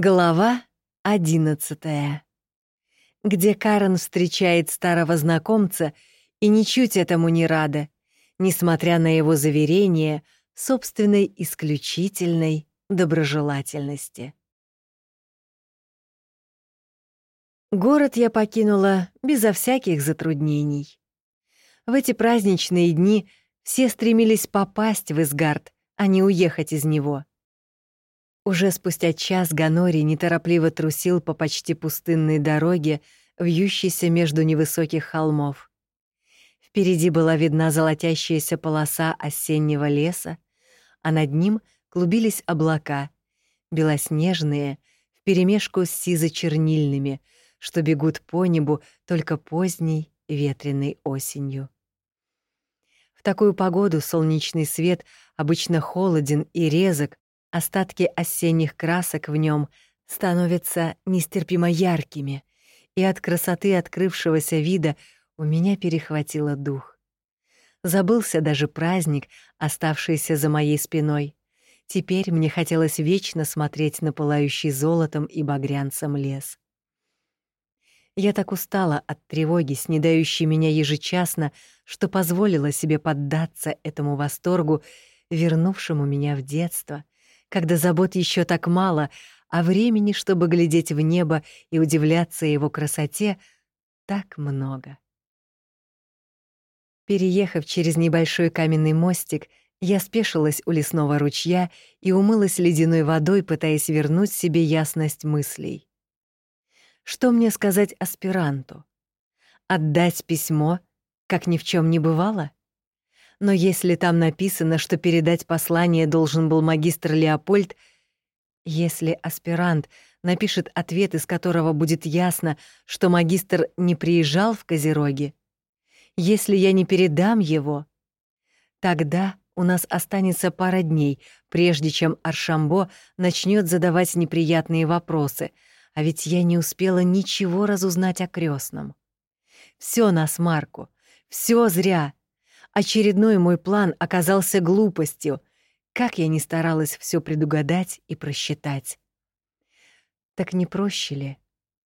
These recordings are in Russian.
Глава одиннадцатая, где Карен встречает старого знакомца и ничуть этому не рада, несмотря на его заверение собственной исключительной доброжелательности. Город я покинула безо всяких затруднений. В эти праздничные дни все стремились попасть в Изгард, а не уехать из него. Уже спустя час Ганори неторопливо трусил по почти пустынной дороге, вьющейся между невысоких холмов. Впереди была видна золотящаяся полоса осеннего леса, а над ним клубились облака, белоснежные, вперемешку с сизо-чернильными, что бегут по небу только поздней ветреной осенью. В такую погоду солнечный свет обычно холоден и резок, Остатки осенних красок в нем становятся нестерпимо яркими, и от красоты открывшегося вида у меня перехватило дух. Забылся даже праздник, оставшийся за моей спиной. Теперь мне хотелось вечно смотреть на пылающий золотом и багрянцем лес. Я так устала от тревоги, снедающей меня ежечасно, что позволила себе поддаться этому восторгу, вернувшему меня в детство — когда забот еще так мало, а времени, чтобы глядеть в небо и удивляться его красоте, так много. Переехав через небольшой каменный мостик, я спешилась у лесного ручья и умылась ледяной водой, пытаясь вернуть себе ясность мыслей. Что мне сказать аспиранту? Отдать письмо, как ни в чем не бывало? Но если там написано, что передать послание должен был магистр Леопольд, если аспирант напишет ответ, из которого будет ясно, что магистр не приезжал в Козероги, если я не передам его, тогда у нас останется пара дней, прежде чем Аршамбо начнет задавать неприятные вопросы, а ведь я не успела ничего разузнать о крестном. Все на смарку, все зря. Очередной мой план оказался глупостью, как я не старалась все предугадать и просчитать. Так не проще ли?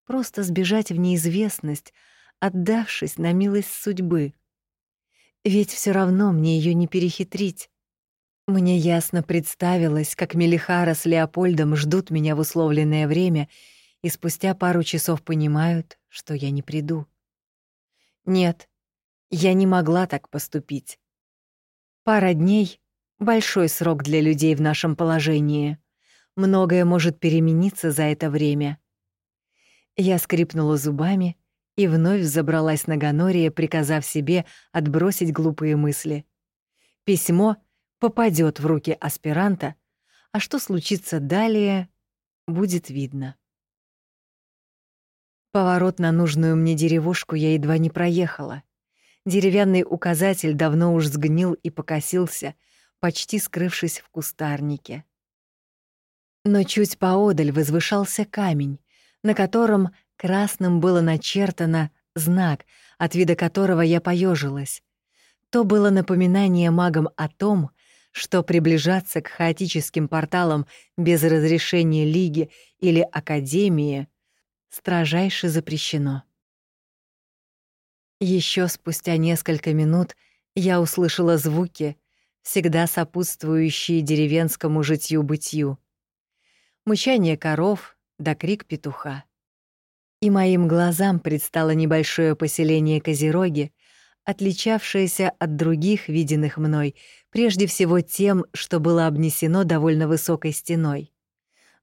Просто сбежать в неизвестность, отдавшись на милость судьбы. Ведь все равно мне ее не перехитрить. Мне ясно представилось, как Мелихара с Леопольдом ждут меня в условленное время и спустя пару часов понимают, что я не приду. Нет, я не могла так поступить. Пара дней — большой срок для людей в нашем положении. Многое может перемениться за это время. Я скрипнула зубами и вновь забралась на Ганория, приказав себе отбросить глупые мысли. Письмо попадет в руки аспиранта, а что случится далее, будет видно. Поворот на нужную мне деревушку я едва не проехала — Деревянный указатель давно уж сгнил и покосился, почти скрывшись в кустарнике. Но чуть поодаль возвышался камень, на котором красным было начертано знак, от вида которого я поежилась. То было напоминание магам о том, что приближаться к хаотическим порталам без разрешения Лиги или Академии строжайше запрещено. Еще спустя несколько минут я услышала звуки, всегда сопутствующие деревенскому житью-бытию. Мычание коров да крик петуха. И моим глазам предстало небольшое поселение Козероги, отличавшееся от других, виденных мной, прежде всего тем, что было обнесено довольно высокой стеной.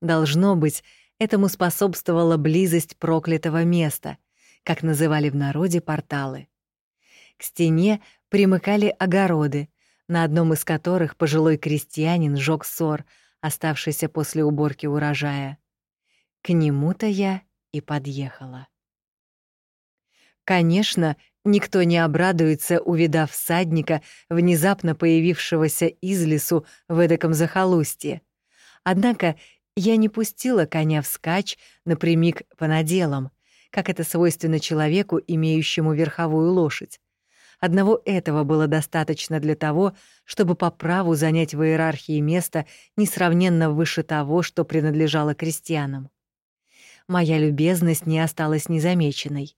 Должно быть, этому способствовала близость проклятого места — как называли в народе порталы. К стене примыкали огороды, на одном из которых пожилой крестьянин жёг сор, оставшийся после уборки урожая. К нему-то я и подъехала. Конечно, никто не обрадуется, увидав всадника, внезапно появившегося из лесу в эдаком захолустье. Однако я не пустила коня вскачь напрямик по наделам, как это свойственно человеку, имеющему верховую лошадь. Одного этого было достаточно для того, чтобы по праву занять в иерархии место несравненно выше того, что принадлежало крестьянам. Моя любезность не осталась незамеченной.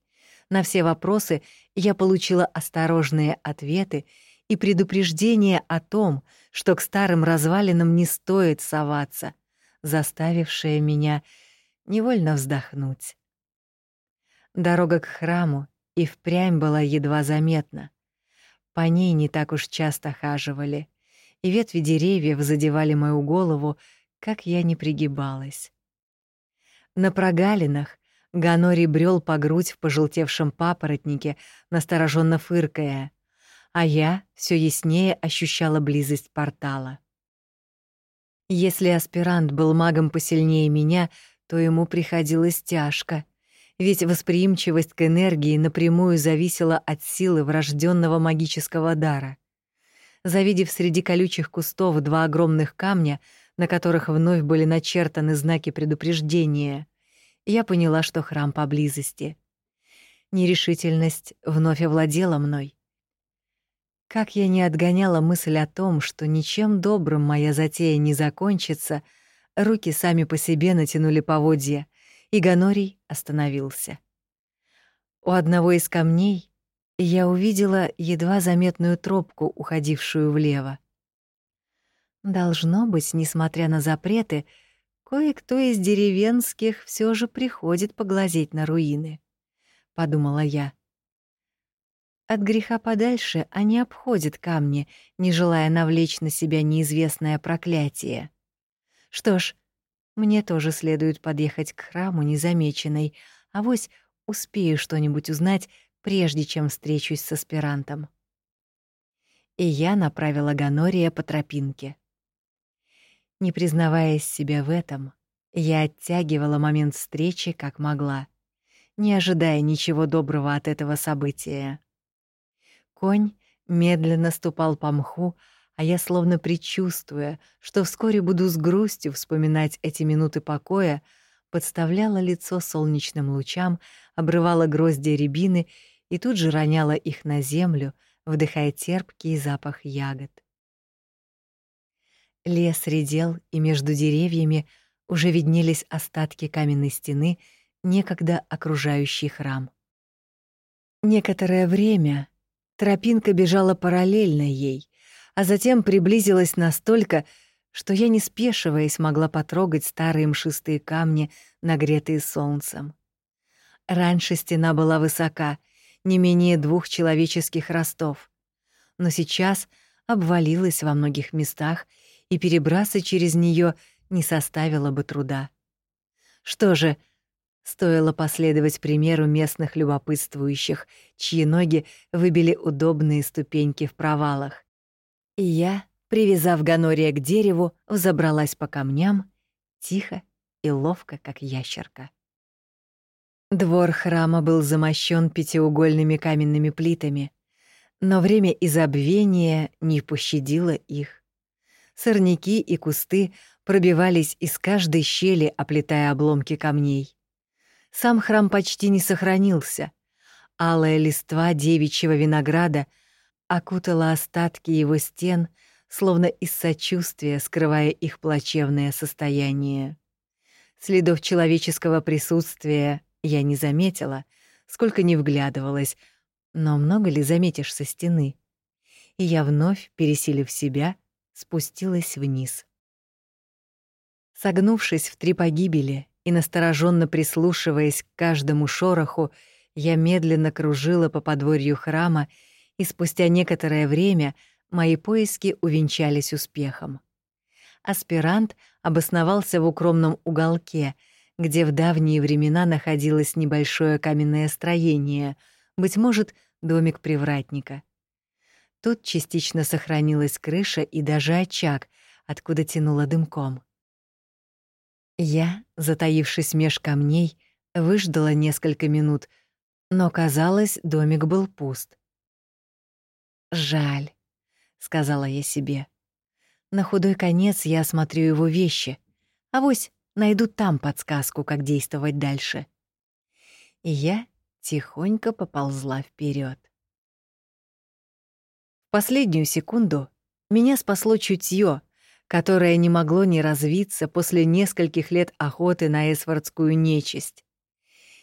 На все вопросы я получила осторожные ответы и предупреждение о том, что к старым развалинам не стоит соваться, заставившее меня невольно вздохнуть. Дорога к храму и впрямь была едва заметна. По ней не так уж часто хаживали, и ветви деревьев задевали мою голову, как я не пригибалась. На прогалинах Ганори брел по грудь в пожелтевшем папоротнике, настороженно фыркая, а я все яснее ощущала близость портала. Если аспирант был магом посильнее меня, то ему приходилось тяжко, ведь восприимчивость к энергии напрямую зависела от силы врожденного магического дара. Завидев среди колючих кустов два огромных камня, на которых вновь были начертаны знаки предупреждения, я поняла, что храм поблизости. Нерешительность вновь овладела мной. Как я не отгоняла мысль о том, что ничем добрым моя затея не закончится, руки сами по себе натянули поводья, и Ганорий остановился. У одного из камней я увидела едва заметную тропку, уходившую влево. Должно быть, несмотря на запреты, кое-кто из деревенских все же приходит поглазеть на руины, — подумала я. От греха подальше они обходят камни, не желая навлечь на себя неизвестное проклятие. Что ж, мне тоже следует подъехать к храму незамеченной, а вось успею что-нибудь узнать, прежде чем встречусь с аспирантом. И я направила Ганория по тропинке. Не признаваясь себе в этом, я оттягивала момент встречи как могла, не ожидая ничего доброго от этого события. Конь медленно ступал по мху, а я, словно предчувствуя, что вскоре буду с грустью вспоминать эти минуты покоя, подставляла лицо солнечным лучам, обрывала гроздья рябины и тут же роняла их на землю, вдыхая терпкий запах ягод. Лес редел, и между деревьями уже виднелись остатки каменной стены, некогда окружающий храм. Некоторое время Тропинка бежала параллельно ей, а затем приблизилась настолько, что я, не спешиваясь, могла потрогать старые мшистые камни, нагретые солнцем. Раньше стена была высока, не менее двух человеческих ростов, но сейчас обвалилась во многих местах, и перебраться через нее не составило бы труда. Что же, — Стоило последовать примеру местных любопытствующих, чьи ноги выбили удобные ступеньки в провалах. И я, привязав Ганория к дереву, взобралась по камням, тихо и ловко, как ящерка. Двор храма был замощен пятиугольными каменными плитами, но время изобвения не пощадило их. Сорняки и кусты пробивались из каждой щели, оплетая обломки камней. Сам храм почти не сохранился. Алая листва девичьего винограда окутала остатки его стен, словно из сочувствия скрывая их плачевное состояние. Следов человеческого присутствия я не заметила, сколько не вглядывалась, но много ли заметишь со стены? И я вновь, пересилив себя, спустилась вниз. Согнувшись в три погибели, и настороженно прислушиваясь к каждому шороху, я медленно кружила по подворью храма, и спустя некоторое время мои поиски увенчались успехом. Аспирант обосновался в укромном уголке, где в давние времена находилось небольшое каменное строение, быть может, домик привратника. Тут частично сохранилась крыша и даже очаг, откуда тянуло дымком. Я, затаившись меж камней, выждала несколько минут, но, казалось, домик был пуст. «Жаль», — сказала я себе. «На худой конец я осмотрю его вещи, а вось найду там подсказку, как действовать дальше». И я тихонько поползла вперед. В последнюю секунду меня спасло чутье, которое не могло не развиться после нескольких лет охоты на эсвардскую нечисть.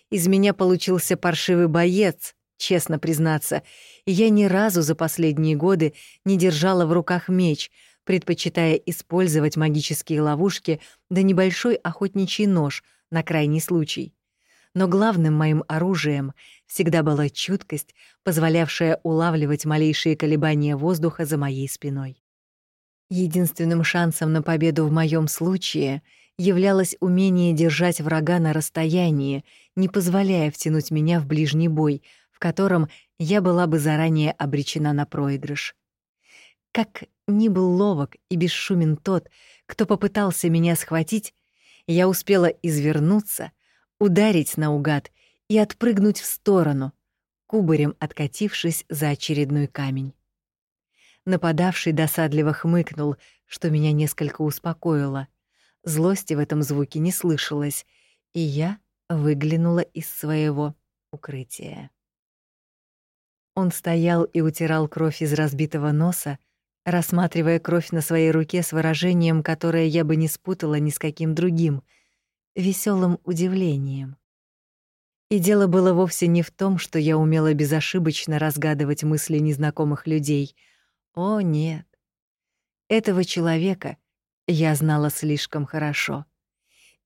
Из меня получился паршивый боец, честно признаться, я ни разу за последние годы не держала в руках меч, предпочитая использовать магические ловушки да небольшой охотничий нож на крайний случай. Но главным моим оружием всегда была чуткость, позволявшая улавливать малейшие колебания воздуха за моей спиной. Единственным шансом на победу в моем случае являлось умение держать врага на расстоянии, не позволяя втянуть меня в ближний бой, в котором я была бы заранее обречена на проигрыш. Как ни был ловок и бесшумен тот, кто попытался меня схватить, я успела извернуться, ударить наугад и отпрыгнуть в сторону, кубарем откатившись за очередной камень. Нападавший досадливо хмыкнул, что меня несколько успокоило. Злости в этом звуке не слышалось, и я выглянула из своего укрытия. Он стоял и утирал кровь из разбитого носа, рассматривая кровь на своей руке с выражением, которое я бы не спутала ни с каким другим, веселым удивлением. И дело было вовсе не в том, что я умела безошибочно разгадывать мысли незнакомых людей — о, нет. Этого человека я знала слишком хорошо,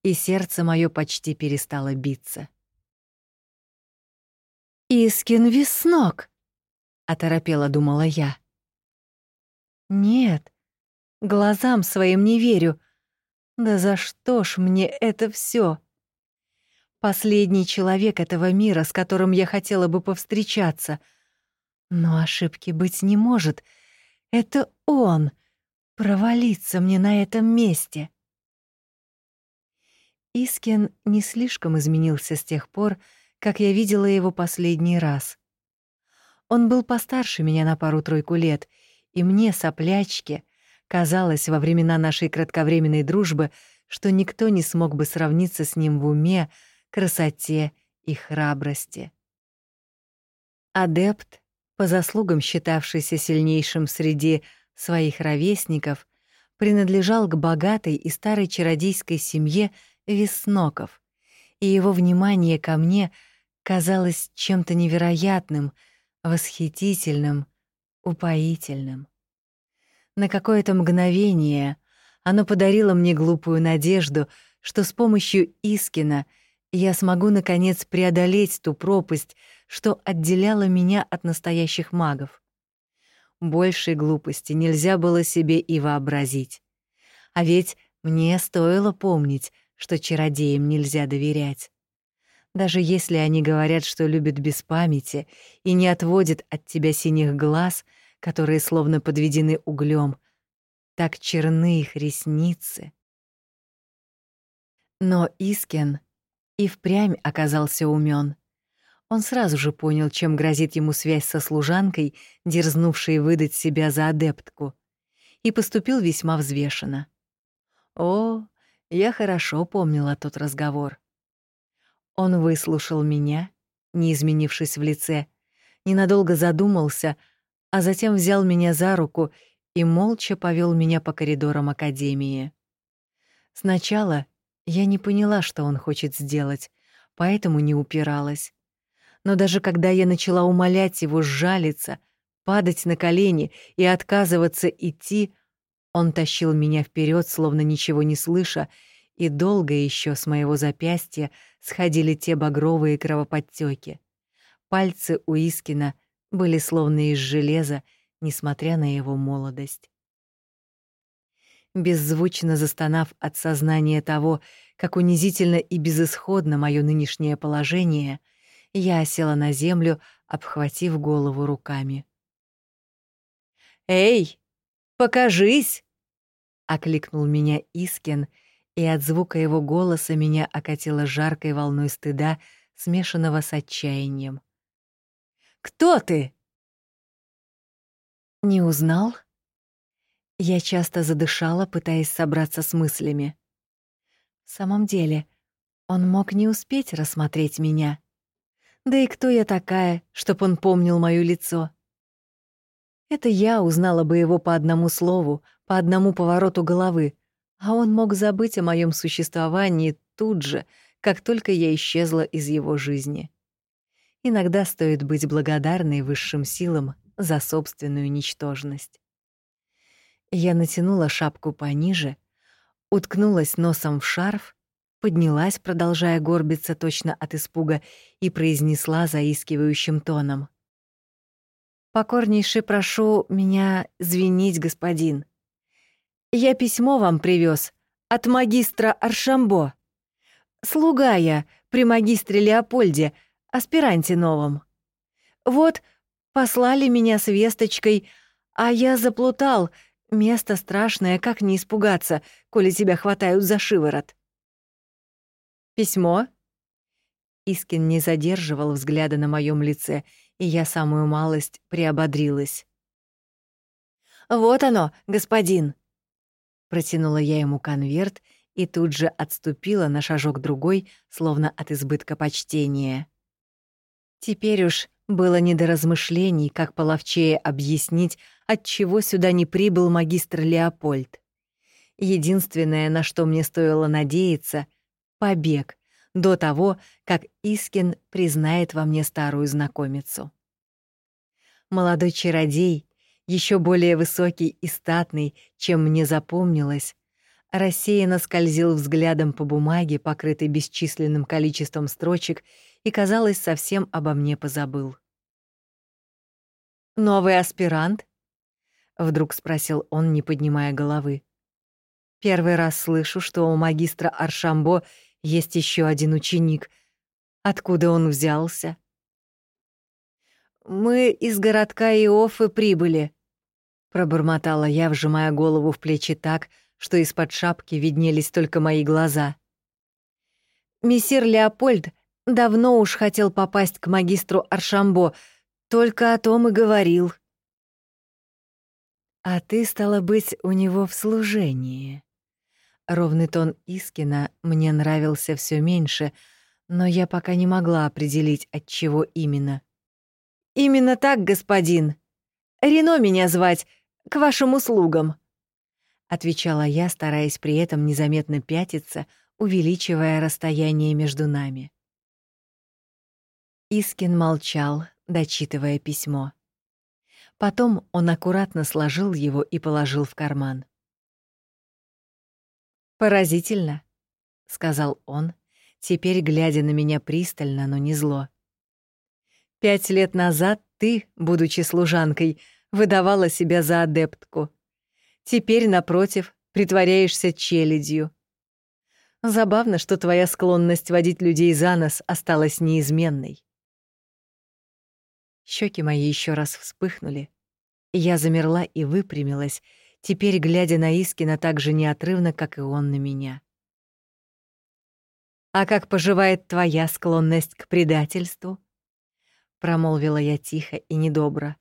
и сердце мое почти перестало биться. «Искин Веснок!» — оторопела думала я. «Нет, глазам своим не верю. Да за что ж мне это все? Последний человек этого мира, с которым я хотела бы повстречаться. Но ошибки быть не может — это он! Провалиться мне на этом месте!» Искин не слишком изменился с тех пор, как я видела его последний раз. Он был постарше меня на пару-тройку лет, и мне, соплячке, казалось во времена нашей кратковременной дружбы, что никто не смог бы сравниться с ним в уме, красоте и храбрости. Адепт, по заслугам считавшийся сильнейшим среди своих ровесников, принадлежал к богатой и старой чародейской семье Весноков, и его внимание ко мне казалось чем-то невероятным, восхитительным, упоительным. На какое-то мгновение оно подарило мне глупую надежду, что с помощью Искина я смогу наконец преодолеть ту пропасть, что отделяло меня от настоящих магов. Большей глупости нельзя было себе и вообразить. А ведь мне стоило помнить, что чародеям нельзя доверять. Даже если они говорят, что любят без памяти и не отводят от тебя синих глаз, которые словно подведены углем, так черны их ресницы. Но Искен и впрямь оказался умен. Он сразу же понял, чем грозит ему связь со служанкой, дерзнувшей выдать себя за адептку, и поступил весьма взвешенно. О, я хорошо помнила тот разговор. Он выслушал меня, не изменившись в лице, ненадолго задумался, а затем взял меня за руку и молча повел меня по коридорам академии. Сначала я не поняла, что он хочет сделать, поэтому не упиралась но даже когда я начала умолять его сжалиться, падать на колени и отказываться идти, он тащил меня вперед, словно ничего не слыша, и долго еще с моего запястья сходили те багровые кровоподтеки. Пальцы у Искина были словно из железа, несмотря на его молодость. Беззвучно застонав от сознания того, как унизительно и безысходно мое нынешнее положение — я села на землю, обхватив голову руками. «Эй, покажись!» — окликнул меня Искин, и от звука его голоса меня окатило жаркой волной стыда, смешанного с отчаянием. «Кто ты?» «Не узнал?» Я часто задышала, пытаясь собраться с мыслями. В самом деле, он мог не успеть рассмотреть меня. Да и кто я такая, чтоб он помнил моё лицо? Это я узнала бы его по одному слову, по одному повороту головы, а он мог забыть о моем существовании тут же, как только я исчезла из его жизни. Иногда стоит быть благодарной высшим силам за собственную ничтожность. Я натянула шапку пониже, уткнулась носом в шарф, поднялась, продолжая горбиться точно от испуга, и произнесла заискивающим тоном. «Покорнейше прошу меня звенить, господин. Я письмо вам привез от магистра Аршамбо. Слуга я при магистре Леопольде, аспиранте новом. Вот, послали меня с весточкой, а я заплутал. Место страшное, как не испугаться, коли тебя хватают за шиворот. Письмо? Искин не задерживал взгляда на моем лице, и я самую малость приободрилась. «Вот оно, господин!» Протянула я ему конверт и тут же отступила на шажок другой, словно от избытка почтения. Теперь уж было не до размышлений, как половчее объяснить, отчего сюда не прибыл магистр Леопольд. Единственное, на что мне стоило надеяться — побег, до того, как Искин признает во мне старую знакомицу. Молодой чародей еще более высокий и статный, чем мне запомнилось, рассеянно скользил взглядом по бумаге, покрытой бесчисленным количеством строчек, и, казалось, совсем обо мне позабыл. «Новый аспирант?» — вдруг спросил он, не поднимая головы. «Первый раз слышу, что у магистра Аршамбо есть еще один ученик. Откуда он взялся?» «Мы из городка Иофы прибыли», Пробормотала я, вжимая голову в плечи так, что из-под шапки виднелись только мои глаза. Мессир Леопольд давно уж хотел попасть к магистру Аршамбо, только о том и говорил. «А ты, стала быть, у него в служении». Ровный тон Искина мне нравился все меньше, но я пока не могла определить, от чего именно. «Именно так, господин. Рено меня звать, к вашим услугам», — отвечала я, стараясь при этом незаметно пятиться, увеличивая расстояние между нами. Искин молчал, дочитывая письмо. Потом он аккуратно сложил его и положил в карман. «Поразительно», — сказал он, теперь глядя на меня пристально, но не зло. «Пять лет назад ты, будучи служанкой, выдавала себя за адептку. Теперь, напротив, притворяешься челядью. Забавно, что твоя склонность водить людей за нос осталась неизменной. Щеки мои еще раз вспыхнули. Я замерла и выпрямилась, теперь глядя на Искина так же неотрывно, как и он на меня. «А как поживает твоя склонность к предательству?» Промолвила я тихо и недобро.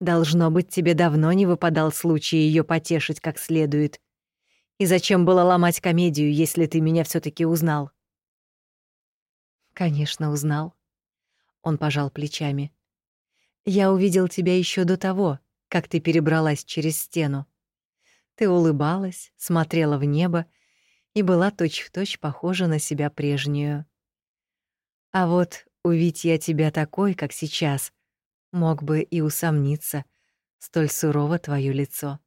Должно быть, тебе давно не выпадал случай ее потешить как следует. И зачем было ломать комедию, если ты меня все таки узнал? Конечно, узнал. Он пожал плечами. Я увидел тебя еще до того, как ты перебралась через стену. Ты улыбалась, смотрела в небо и была точь-в-точь точь похожа на себя прежнюю. А вот увидеть я тебя такой, как сейчас, Мог бы и усомниться, столь сурово твое лицо.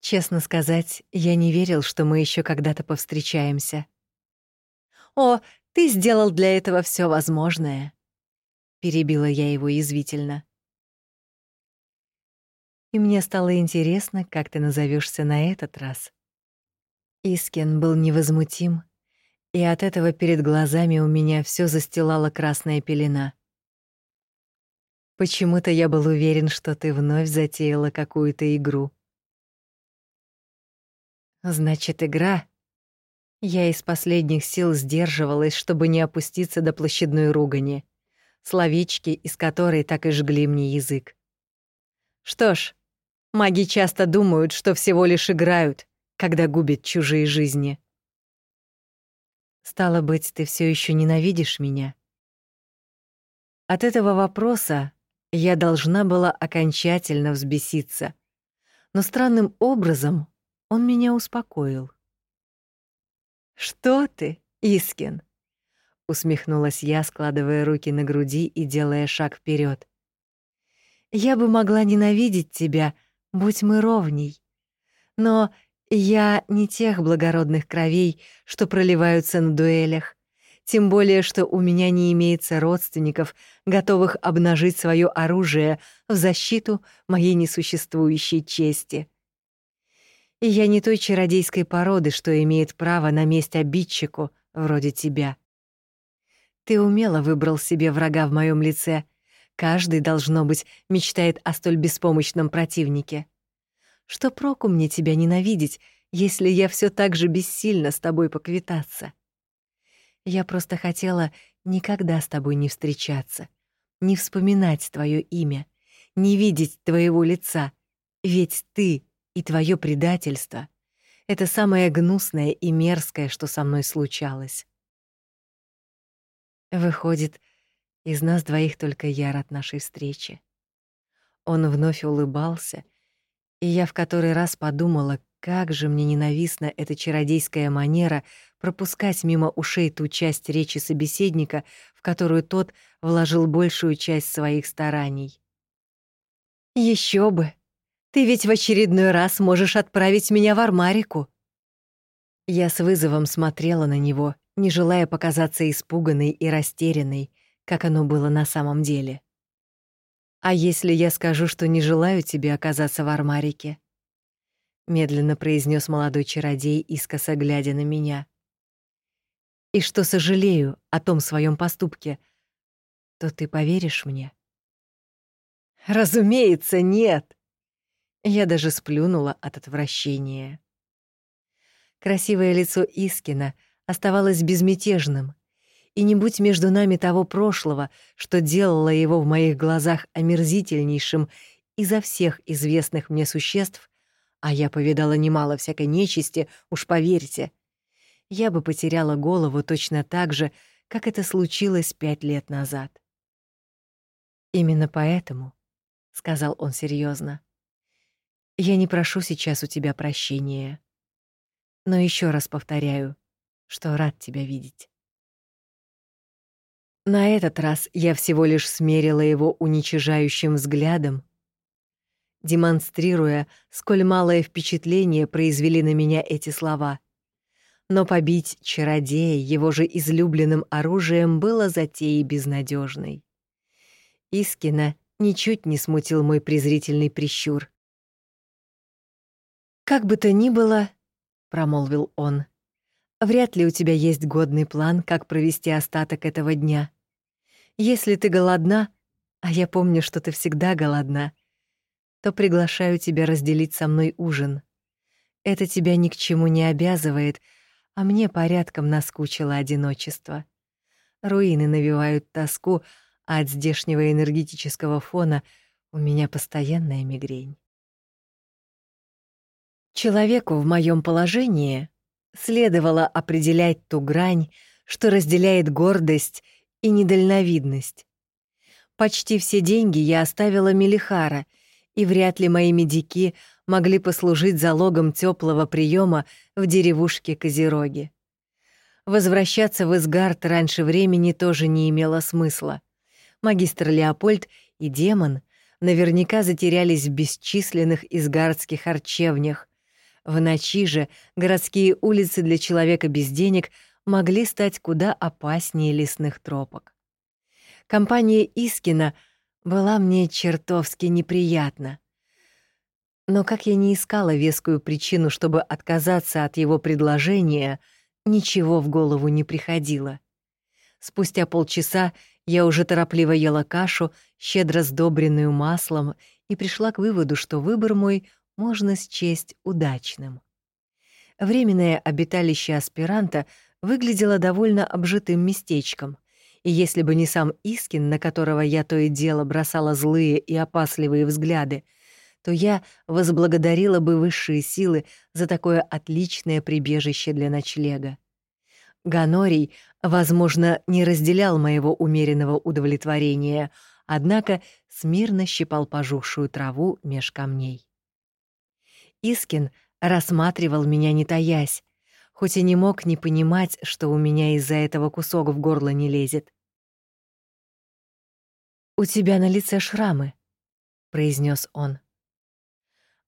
Честно сказать, я не верил, что мы еще когда-то повстречаемся. О, ты сделал для этого все возможное, перебила я его извивительно. И мне стало интересно, как ты назовешься на этот раз. Искин был невозмутим, и от этого перед глазами у меня все застилала красная пелена. Почему-то я был уверен, что ты вновь затеяла какую-то игру. Значит, игра. Я из последних сил сдерживалась, чтобы не опуститься до площадной ругани, словечки, из которой так и жгли мне язык. Что ж, маги часто думают, что всего лишь играют, когда губят чужие жизни. Стало быть, ты все еще ненавидишь меня? От этого вопроса я должна была окончательно взбеситься. но странным образом он меня успокоил. «Что ты, Искин?» — усмехнулась я, складывая руки на груди и делая шаг вперед. «Я бы могла ненавидеть тебя, будь мы ровней. Но я не тех благородных кровей, что проливаются на дуэлях, тем более что у меня не имеется родственников, готовых обнажить свое оружие в защиту моей несуществующей чести. И я не той чародейской породы, что имеет право на месть обидчику, вроде тебя. Ты умело выбрал себе врага в моем лице. Каждый, должно быть, мечтает о столь беспомощном противнике. Что проку мне тебя ненавидеть, если я все так же бессильно с тобой поквитаться? Я просто хотела никогда с тобой не встречаться, не вспоминать твое имя, не видеть твоего лица, ведь ты и твое предательство — это самое гнусное и мерзкое, что со мной случалось. Выходит, из нас двоих только я рад нашей встрече. Он вновь улыбался, и я в который раз подумала, как же мне ненавистна эта чародейская манера пропускать мимо ушей ту часть речи собеседника, в которую тот вложил большую часть своих стараний. Еще бы! Ты ведь в очередной раз можешь отправить меня в Армарику!» Я с вызовом смотрела на него, не желая показаться испуганной и растерянной, как оно было на самом деле. «А если я скажу, что не желаю тебе оказаться в Армарике?» медленно произнес молодой чародей, искоса глядя на меня. И что сожалею о том своем поступке, то ты поверишь мне? Разумеется, нет. Я даже сплюнула от отвращения. Красивое лицо Искина оставалось безмятежным, и не будь между нами того прошлого, что делало его в моих глазах омерзительнейшим изо всех известных мне существ, а я повидала немало всякой нечисти, уж поверьте. Я бы потеряла голову точно так же, как это случилось пять лет назад. «Именно поэтому», — сказал он серьезно, — «я не прошу сейчас у тебя прощения. Но еще раз повторяю, что рад тебя видеть». На этот раз я всего лишь смерила его уничижающим взглядом демонстрируя, сколь малое впечатление произвели на меня эти слова. Но побить чародея его же излюбленным оружием было затеей безнадежной. Искина ничуть не смутил мой презрительный прищур. «Как бы то ни было», — промолвил он, — «вряд ли у тебя есть годный план, как провести остаток этого дня. Если ты голодна, а я помню, что ты всегда голодна, то приглашаю тебя разделить со мной ужин. Это тебя ни к чему не обязывает, а мне порядком наскучило одиночество. Руины навевают тоску, а от здешнего энергетического фона у меня постоянная мигрень. Человеку в моем положении следовало определять ту грань, что разделяет гордость и недальновидность. Почти все деньги я оставила Мелихара — и вряд ли мои медики могли послужить залогом теплого приема в деревушке Козероги. Возвращаться в Изгард раньше времени тоже не имело смысла. Магистр Леопольд и демон наверняка затерялись в бесчисленных изгардских харчевнях. В ночи же городские улицы для человека без денег могли стать куда опаснее лесных тропок. Компания Искина — была мне чертовски неприятна. Но как я не искала вескую причину, чтобы отказаться от его предложения, ничего в голову не приходило. Спустя полчаса я уже торопливо ела кашу, щедро сдобренную маслом, и пришла к выводу, что выбор мой можно счесть удачным. Временное обиталище аспиранта выглядело довольно обжитым местечком и если бы не сам Искин, на которого я то и дело бросала злые и опасливые взгляды, то я возблагодарила бы высшие силы за такое отличное прибежище для ночлега. Ганорий, возможно, не разделял моего умеренного удовлетворения, однако смирно щипал пожухшую траву меж камней. Искин рассматривал меня не таясь, хоть и не мог не понимать, что у меня из-за этого кусок в горло не лезет. «У тебя на лице шрамы», — произнес он.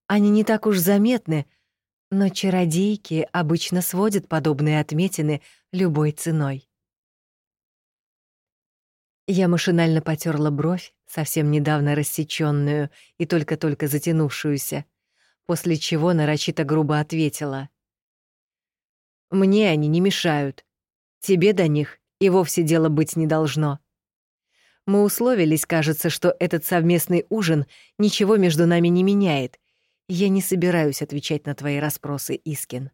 «Они не так уж заметны, но чародейки обычно сводят подобные отметины любой ценой». Я машинально потерла бровь, совсем недавно рассечённую и только-только затянувшуюся, после чего нарочито грубо ответила. «Мне они не мешают. Тебе до них и вовсе дело быть не должно. Мы условились, кажется, что этот совместный ужин ничего между нами не меняет. Я не собираюсь отвечать на твои расспросы, Искин.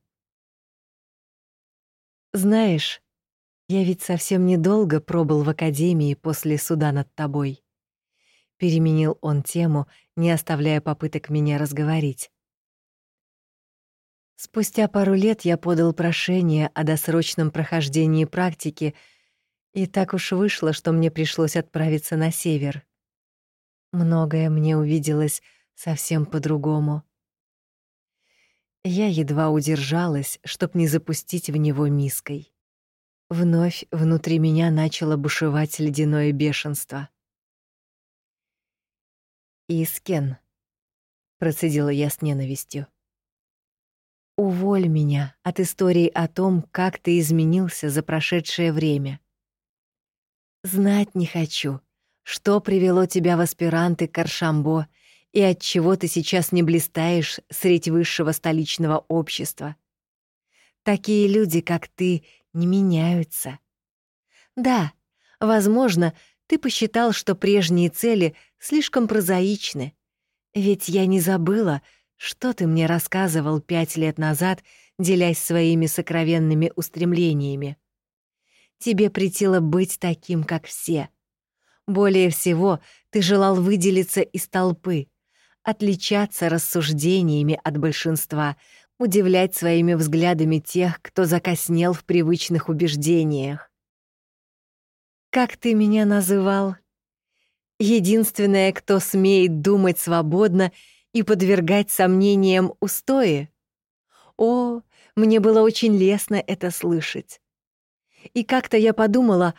Знаешь, я ведь совсем недолго пробыл в академии после суда над тобой. Переменил он тему, не оставляя попыток меня разговорить. Спустя пару лет я подал прошение о досрочном прохождении практики — и так уж вышло, что мне пришлось отправиться на север. Многое мне увиделось совсем по-другому. Я едва удержалась, чтоб не запустить в него миской. Вновь внутри меня начало бушевать ледяное бешенство. «Искен», — процедила я с ненавистью, — «уволь меня от истории о том, как ты изменился за прошедшее время. Знать не хочу, что привело тебя в аспиранты Каршамбо и от чего ты сейчас не блистаешь средь высшего столичного общества. Такие люди, как ты, не меняются. Да, возможно, ты посчитал, что прежние цели слишком прозаичны. Ведь я не забыла, что ты мне рассказывал пять лет назад, делясь своими сокровенными устремлениями. Тебе претило быть таким, как все. Более всего, ты желал выделиться из толпы, отличаться рассуждениями от большинства, удивлять своими взглядами тех, кто закоснел в привычных убеждениях. Как ты меня называл? Единственное, кто смеет думать свободно и подвергать сомнениям устои? О, мне было очень лестно это слышать. И как-то я подумала,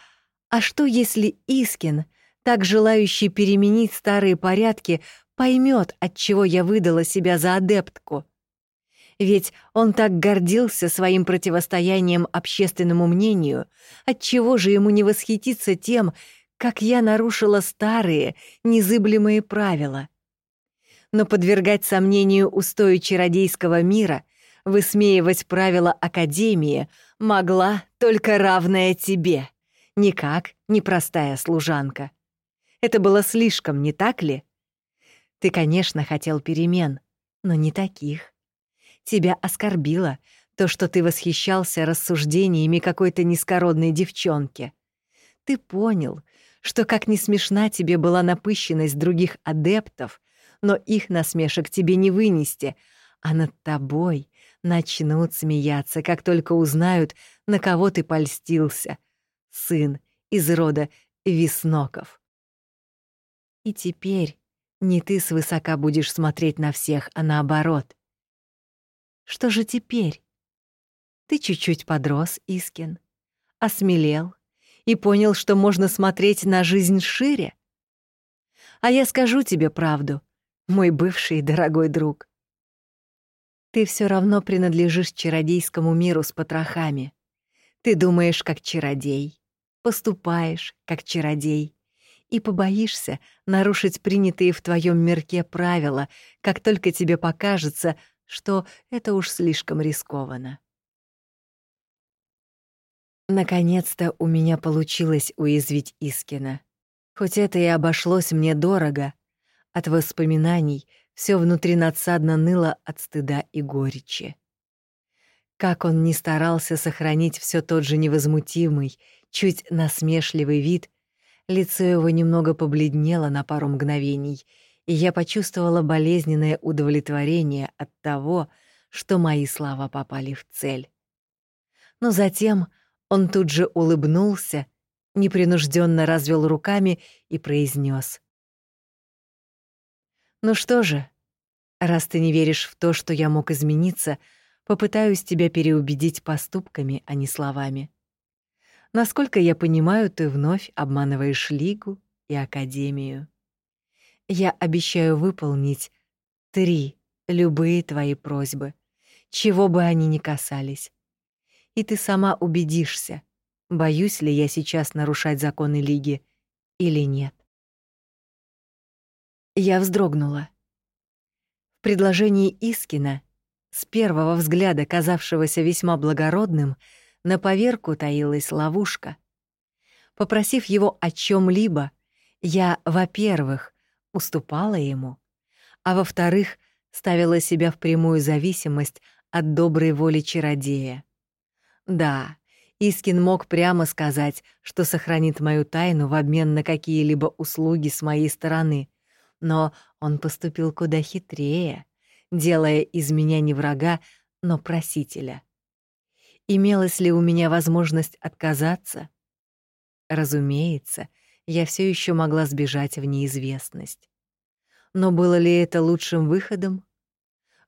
а что если Искин, так желающий переменить старые порядки, поймет, от чего я выдала себя за адептку? Ведь он так гордился своим противостоянием общественному мнению, отчего же ему не восхититься тем, как я нарушила старые, незыблемые правила? Но подвергать сомнению устои чародейского мира, высмеивать правила Академии — могла только равная тебе, никак не простая служанка. Это было слишком, не так ли? Ты, конечно, хотел перемен, но не таких. Тебя оскорбило то, что ты восхищался рассуждениями какой-то низкородной девчонки. Ты понял, что как не смешна тебе была напыщенность других адептов, но их насмешек тебе не вынести, а над тобой начнут смеяться, как только узнают, на кого ты польстился. Сын из рода Весноков. И теперь не ты свысока будешь смотреть на всех, а наоборот. Что же теперь? Ты чуть-чуть подрос, Искин, осмелел и понял, что можно смотреть на жизнь шире. А я скажу тебе правду, мой бывший дорогой друг. Ты все равно принадлежишь чародейскому миру с потрохами. Ты думаешь как чародей, поступаешь как чародей и побоишься нарушить принятые в твоем мирке правила, как только тебе покажется, что это уж слишком рискованно. Наконец-то у меня получилось уязвить Искина. Хоть это и обошлось мне дорого, от воспоминаний — все внутри надсадно ныло от стыда и горечи. Как он не старался сохранить все тот же невозмутимый, чуть насмешливый вид, лицо его немного побледнело на пару мгновений, и я почувствовала болезненное удовлетворение от того, что мои слова попали в цель. Но затем он тут же улыбнулся, непринужденно развел руками и произнес: ну что же, Раз ты не веришь в то, что я мог измениться, попытаюсь тебя переубедить поступками, а не словами. Насколько я понимаю, ты вновь обманываешь Лигу и Академию. Я обещаю выполнить три любые твои просьбы, чего бы они ни касались. И ты сама убедишься, боюсь ли я сейчас нарушать законы Лиги или нет. Я вздрогнула. В предложении Искина, с первого взгляда казавшегося весьма благородным, на поверку таилась ловушка. Попросив его о чем либо я, во-первых, уступала ему, а во-вторых, ставила себя в прямую зависимость от доброй воли чародея. Да, Искин мог прямо сказать, что сохранит мою тайну в обмен на какие-либо услуги с моей стороны, но он поступил куда хитрее, делая из меня не врага, но просителя. Имелась ли у меня возможность отказаться? Разумеется, я все еще могла сбежать в неизвестность. Но было ли это лучшим выходом?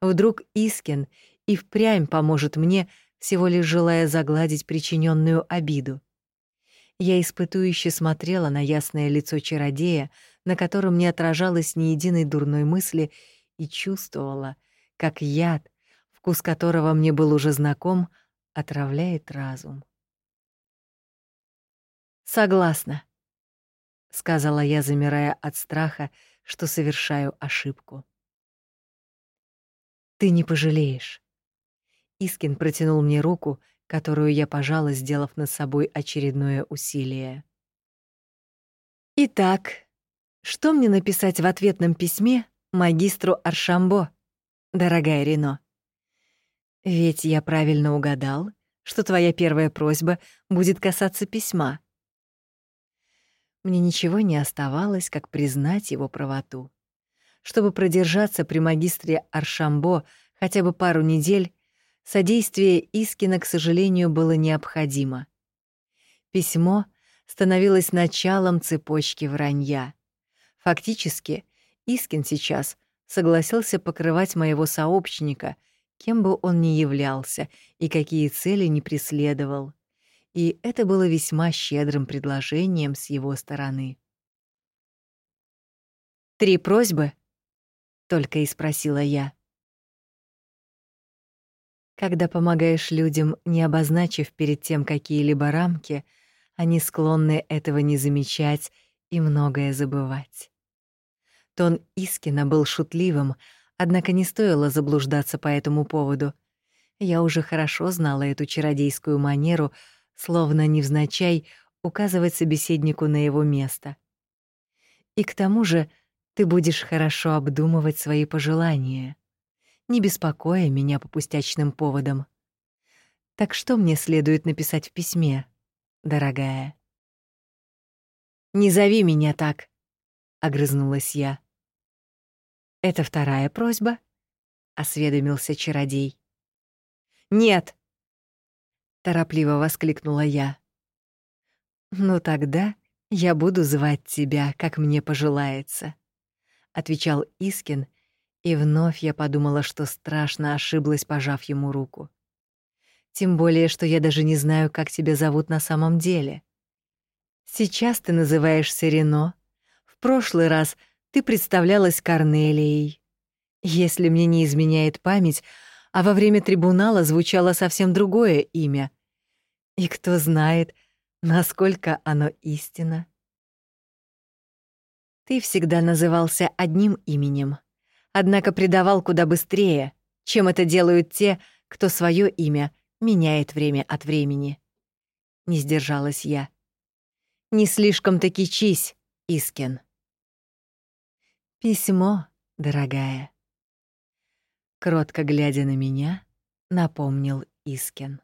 Вдруг Искин и впрямь поможет мне, всего лишь желая загладить причиненную обиду. Я испытующе смотрела на ясное лицо чародея, на котором не отражалось ни единой дурной мысли, и чувствовала, как яд, вкус которого мне был уже знаком, отравляет разум. «Согласна», — сказала я, замирая от страха, что совершаю ошибку. «Ты не пожалеешь». Искин протянул мне руку, которую я пожала, сделав над собой очередное усилие. «Итак, что мне написать в ответном письме магистру Аршамбо, дорогая Рено? Ведь я правильно угадал, что твоя первая просьба будет касаться письма. Мне ничего не оставалось, как признать его правоту. Чтобы продержаться при магистре Аршамбо хотя бы пару недель, содействие Искина, к сожалению, было необходимо. Письмо становилось началом цепочки вранья. Фактически, Искин сейчас согласился покрывать моего сообщника, кем бы он ни являлся и какие цели не преследовал. И это было весьма щедрым предложением с его стороны. «Три просьбы?» — только и спросила я. Когда помогаешь людям, не обозначив перед тем какие-либо рамки, они склонны этого не замечать и многое забывать. Тон Искина был шутливым, однако не стоило заблуждаться по этому поводу. Я уже хорошо знала эту чародейскую манеру, словно невзначай указывать собеседнику на его место. И к тому же ты будешь хорошо обдумывать свои пожелания, не беспокоя меня по пустячным поводам. Так что мне следует написать в письме, дорогая? «Не зови меня так», — огрызнулась я. «Это вторая просьба?» — осведомился чародей. «Нет!» — торопливо воскликнула я. «Ну тогда я буду звать тебя, как мне пожелается», — отвечал Искин, и вновь я подумала, что страшно ошиблась, пожав ему руку. Тем более, что я даже не знаю, как тебя зовут на самом деле. Сейчас ты называешься Рено. В прошлый раз — ты представлялась Корнелией. Если мне не изменяет память, а во время трибунала звучало совсем другое имя. И кто знает, насколько оно истинно. Ты всегда назывался одним именем, однако предавал куда быстрее, чем это делают те, кто свое имя меняет время от времени. Не сдержалась я. Не слишком-то кичись, Искен. Письмо, дорогая. Кротко глядя на меня, напомнил Искин.